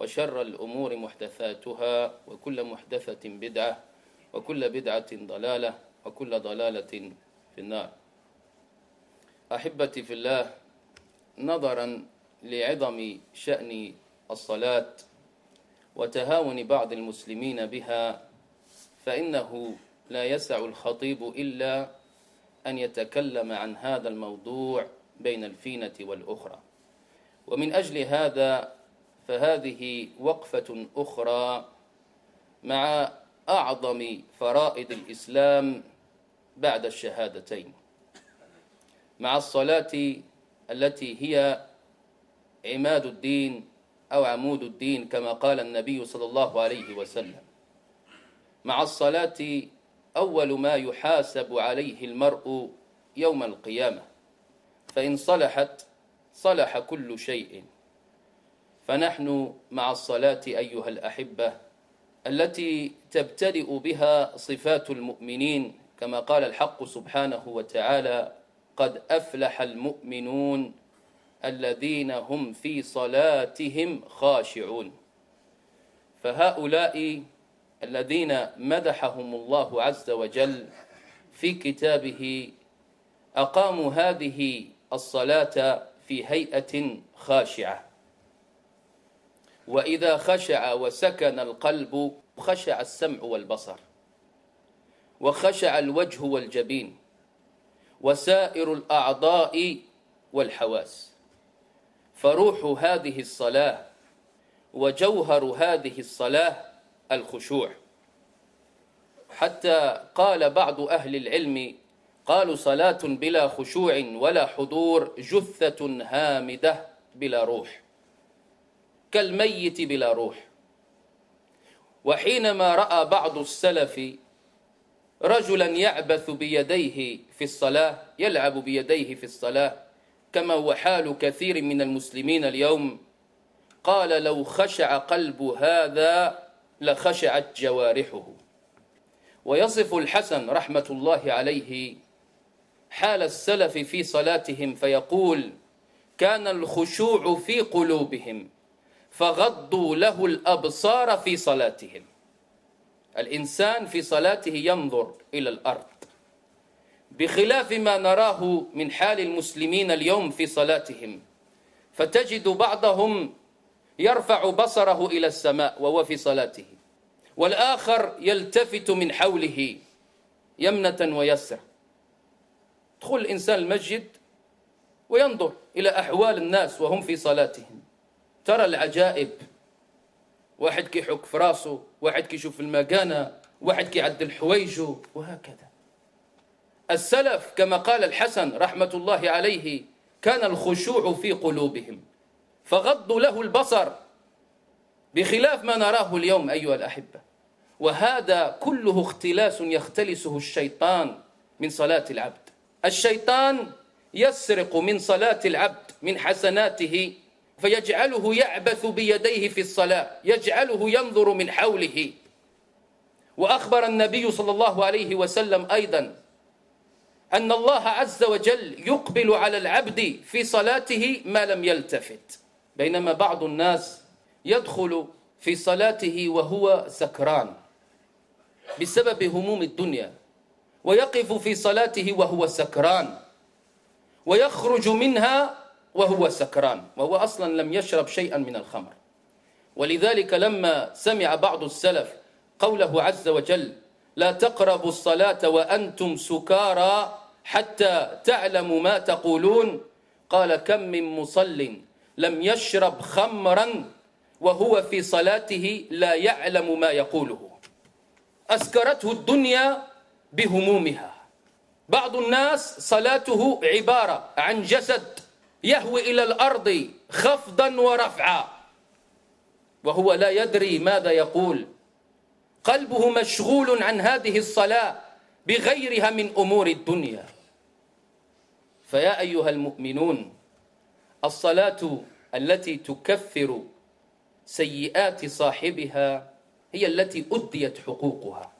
وشر الأمور محدثاتها وكل محدثة بدعة وكل بدعة ضلالة وكل ضلالة في النار. أحبتي في الله نظرا لعظم شأن الصلاة وتهاون بعض المسلمين بها فإنه لا يسع الخطيب إلا أن يتكلم عن هذا الموضوع بين الفينة والأخرى. ومن أجل هذا فهذه وقفة أخرى مع أعظم فرائض الإسلام بعد الشهادتين مع الصلاة التي هي عماد الدين أو عمود الدين كما قال النبي صلى الله عليه وسلم مع الصلاة أول ما يحاسب عليه المرء يوم القيامة فإن صلحت صلح كل شيء. فنحن مع الصلاة أيها الأحبة التي تبتدئ بها صفات المؤمنين كما قال الحق سبحانه وتعالى قد أفلح المؤمنون الذين هم في صلاتهم خاشعون فهؤلاء الذين مدحهم الله عز وجل في كتابه أقاموا هذه الصلاة في هيئة خاشعة وإذا خشع وسكن القلب خشع السمع والبصر وخشع الوجه والجبين وسائر الأعضاء والحواس. فروح هذه الصلاة وجوهر هذه الصلاة الخشوع. حتى قال بعض أهل العلم قالوا صلاة بلا خشوع ولا حضور جثة هامدة بلا روح. كالميت بلا روح. وحينما رأى بعض السلف رجلا يعبث بيديه في الصلاة يلعب بيديه في الصلاة كما هو حال كثير من المسلمين اليوم قال لو خشع قلب هذا لخشعت جوارحه. ويصف الحسن رحمة الله عليه حال السلف في صلاتهم فيقول كان الخشوع في قلوبهم فغضوا له الأبصار في صلاتهم. الإنسان في صلاته ينظر إلى الأرض. بخلاف ما نراه من حال المسلمين اليوم في صلاتهم فتجد بعضهم يرفع بصره إلى السماء وهو في صلاته والآخر يلتفت من حوله يمنة ويسر دخل الإنسان المسجد وينظر إلى أحوال الناس وهم في صلاتهم. ترى العجائب. واحد كيحك في راسه واحد كيشوف المكانة واحد كيعدل حويجه وهكذا. السلف كما قال الحسن رحمة الله عليه كان الخشوع في قلوبهم فغضوا له البصر بخلاف ما نراه اليوم أيها الأحبة. وهذا كله اختلاس يختلسه الشيطان من صلاة العبد. الشيطان يسرق من صلاة العبد من حسناته فيجعله يعبث بيديه في الصلاة يجعله ينظر من حوله. وأخبر النبي صلى الله عليه وسلم أيضا أن الله عز وجل يقبل على العبد في صلاته ما لم يلتفت. بينما بعض الناس يدخل في صلاته وهو سكران بسبب هموم الدنيا ويقف في صلاته وهو سكران ويخرج منها وهو سكران وهو أصلا لم يشرب شيئا من الخمر. ولذلك لما سمع بعض السلف قوله عز وجل لا تقربوا الصلاة وأنتم سكارى حتى تعلموا ما تقولون قال كم من مصل لم يشرب خمرا وهو في صلاته لا يعلم ما يقوله أسكرته الدنيا بهمومها. بعض الناس صلاته عبارة عن جسد. يهوي إلى الأرض خفضا ورفعا. وهو لا يدري ماذا يقول. قلبه مشغول عن هذه الصلاة بغيرها من أمور الدنيا. فيا أيها المؤمنون الصلاة التي تكفر سيئات صاحبها هي التي أديت حقوقها.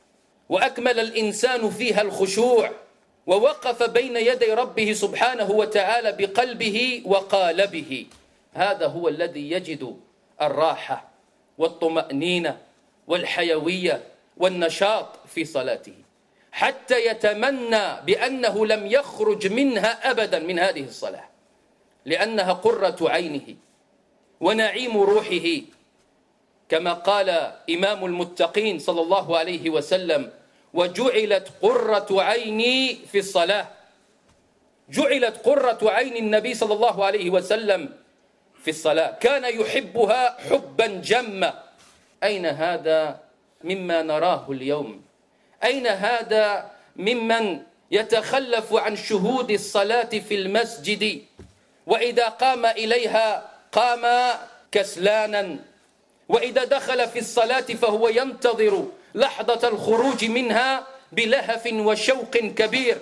وأكمل الإنسان فيها الخشوع. ووقف بين يدي ربه سبحانه وتعالى بقلبه وقالبه. هذا هو الذي يجد الراحة والطمأنينة والحيوية والنشاط في صلاته. حتى يتمنى بأنه لم يخرج منها أبدا من هذه الصلاة لأنها قرة عينه ونعيم روحه. كما قال إمام المتقين صلى الله عليه وسلم وجعلت قرة عيني في الصلاة. جعلت قرة عين النبي صلى الله عليه وسلم في الصلاة. كان يحبها حبا جما. أين هذا مما نراه اليوم؟ أين هذا ممن يتخلف عن شهود الصلاة في المسجد؟ وإذا قام إليها قام كسلانا. وإذا دخل في الصلاة فهو ينتظر. لحظة الخروج منها بلهف وشوق كبير.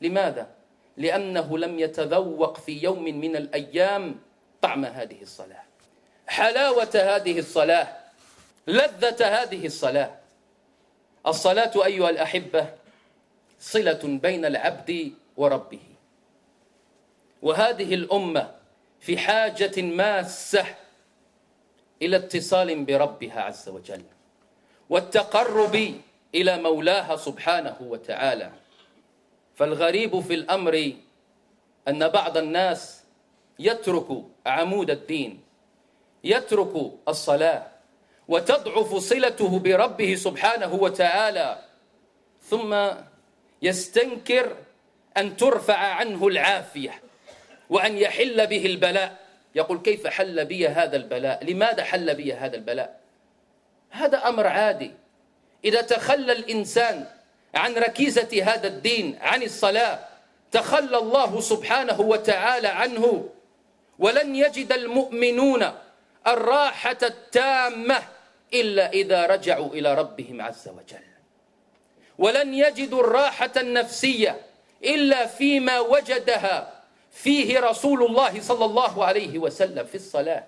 لماذا؟ لأنه لم يتذوق في يوم من الأيام طعم هذه الصلاة حلاوة هذه الصلاة لذة هذه الصلاة. الصلاة أيها الأحبة صلة بين العبد وربه. وهذه الأمة في حاجة ماسة إلى اتصال بربها عز وجل. والتقرب إلى مولاها سبحانه وتعالى. فالغريب في الأمر أن بعض الناس يترك عمود الدين يترك الصلاة وتضعف صلته بربه سبحانه وتعالى ثم يستنكر أن ترفع عنه العافية وأن يحل به البلاء. يقول كيف حل بي هذا البلاء؟ لماذا حل بي هذا البلاء؟ هذا أمر عادي. إذا تخلى الإنسان عن ركيزة هذا الدين عن الصلاة تخلى الله سبحانه وتعالى عنه ولن يجد المؤمنون الراحة التامة إلا إذا رجعوا إلى ربهم عز وجل. ولن يجدوا الراحة النفسية إلا فيما وجدها فيه رسول الله صلى الله عليه وسلم في الصلاة.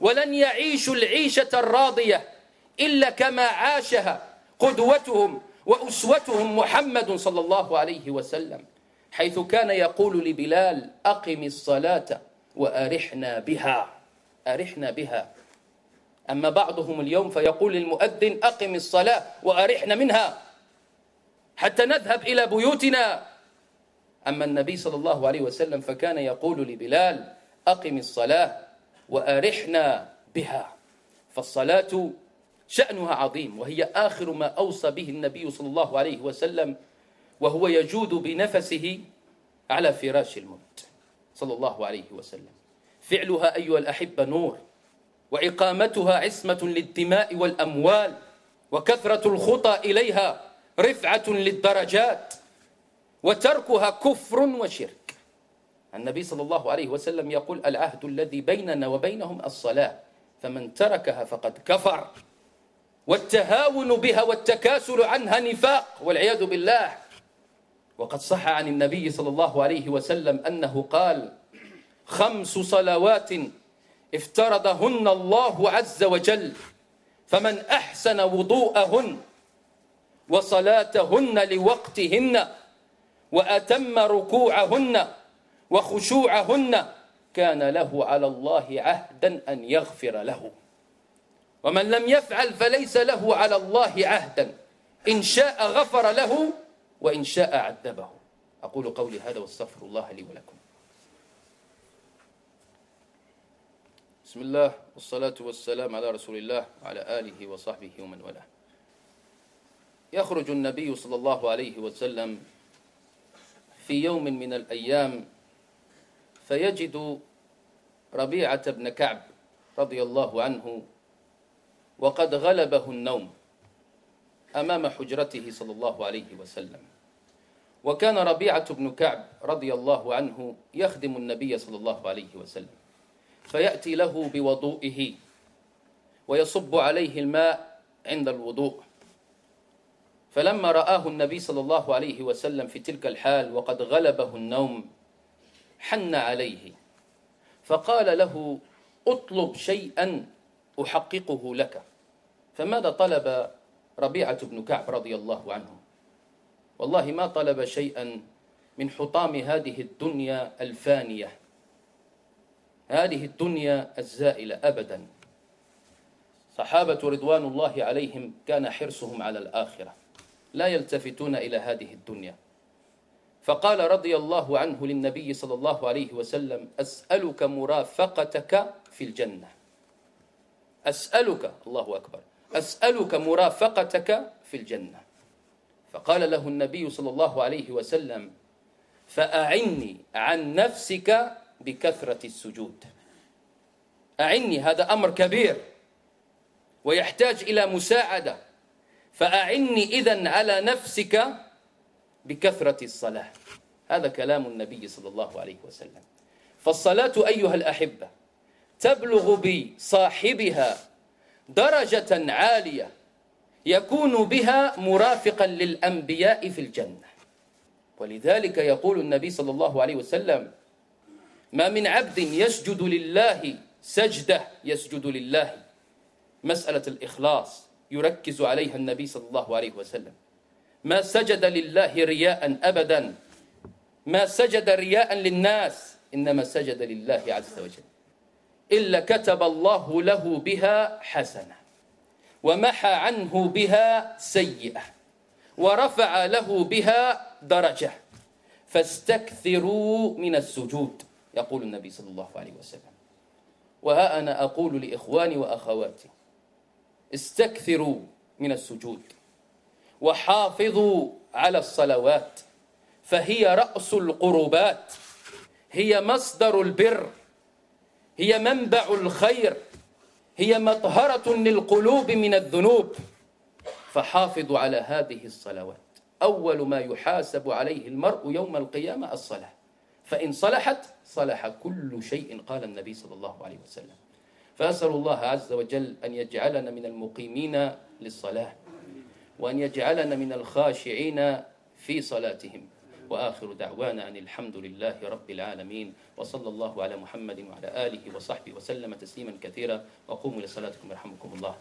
ولن يعيشوا العيشة الراضية إلا كما عاشها قدوتهم وأسوتهم محمد صلى الله عليه وسلم حيث كان يقول لبلال أقم الصلاة وأرحنا بها. أرحنا بها. أما بعضهم اليوم فيقول للمؤذن أقم الصلاة وأرحنا منها. حتى نذهب إلى بيوتنا. أما النبي صلى الله عليه وسلم فكان يقول لبلال أقم الصلاة وأرحنا بها. فالصلاة شأنها عظيم وهي آخر ما أوصى به النبي صلى الله عليه وسلم وهو يجود بنفسه على فراش الموت صلى الله عليه وسلم. فعلها أيها الأحبة نور وإقامتها عصمة للدماء والأموال وكثرة الخطى إليها رفعة للدرجات وتركها كفر وشرك. النبي صلى الله عليه وسلم يقول العهد الذي بيننا وبينهم الصلاة فمن تركها فقد كفر. والتهاون بها والتكاسل عنها نفاق والعياذ بالله. وقد صح عن النبي صلى الله عليه وسلم أنه قال خمس صلوات افترضهن الله عز وجل فمن أحسن وضوءهن وصلاتهن لوقتهن وأتم ركوعهن وخشوعهن كان له على الله عهدا أن يغفر له. ومن لم يفعل فليس له على الله عهدا. إن شاء غفر له وإن شاء عذبه. أقول قولي هذا واستغفر الله لي ولكم. بسم الله والصلاة والسلام على رسول الله وعلى آله وصحبه ومن والاه. يخرج النبي صلى الله عليه وسلم في يوم من الأيام فيجد ربيعة بن كعب رضي الله عنه وقد غلبه النوم أمام حجرته صلى الله عليه وسلم. وكان ربيعة بن كعب رضي الله عنه يخدم النبي صلى الله عليه وسلم فيأتي له بوضوئه ويصب عليه الماء عند الوضوء. فلما رآه النبي صلى الله عليه وسلم في تلك الحال وقد غلبه النوم حن عليه فقال له اطلب شيئا أحققه لك. فماذا طلب ربيعة بن كعب رضي الله عنه؟ والله ما طلب شيئا من حطام هذه الدنيا الفانية هذه الدنيا الزائلة أبدا. صحابة رضوان الله عليهم كان حرصهم على الآخرة لا يلتفتون إلى هذه الدنيا. فقال رضي الله عنه للنبي صلى الله عليه وسلم أسألك مرافقتك في الجنة. أسألك الله أكبر أسألك مرافقتك في الجنة. فقال له النبي صلى الله عليه وسلم فأعني عن نفسك بكثرة السجود. أعني هذا أمر كبير ويحتاج إلى مساعدة. فأعني إذن على نفسك بكثرة الصلاة. هذا كلام النبي صلى الله عليه وسلم. فالصلاة أيها الأحبة تبلغ بصاحبها درجة عالية يكون بها مرافقا للأنبياء في الجنة. ولذلك يقول النبي صلى الله عليه وسلم ما من عبد يسجد لله سجدة يسجد لله. مسألة الإخلاص يركز عليها النبي صلى الله عليه وسلم. ما سجد لله رياء أبدا. ما سجد رياء للناس. إنما سجد لله عز وجل. إلا كتب الله له بها حسنة ومحى عنه بها سيئة ورفع له بها درجة فاستكثروا من السجود يقول النبي صلى الله عليه وسلم. وها أنا أقول لإخواني وأخواتي استكثروا من السجود وحافظوا على الصلوات فهي رأس القربات هي مصدر البر هي منبع الخير هي مطهرة للقلوب من الذنوب. فحافظوا على هذه الصلوات. أول ما يحاسب عليه المرء يوم القيامة الصلاة. فإن صلحت صلح كل شيء قال النبي صلى الله عليه وسلم. فأسأل الله عز وجل أن يجعلنا من المقيمين للصلاة وأن يجعلنا من الخاشعين في صلاتهم. وآخر دعوانا أن الحمد لله رب العالمين وصلى الله على محمد وعلى آله وصحبه وسلم تسليما كثيرا. وقوموا لصلاتكم يرحمكم الله.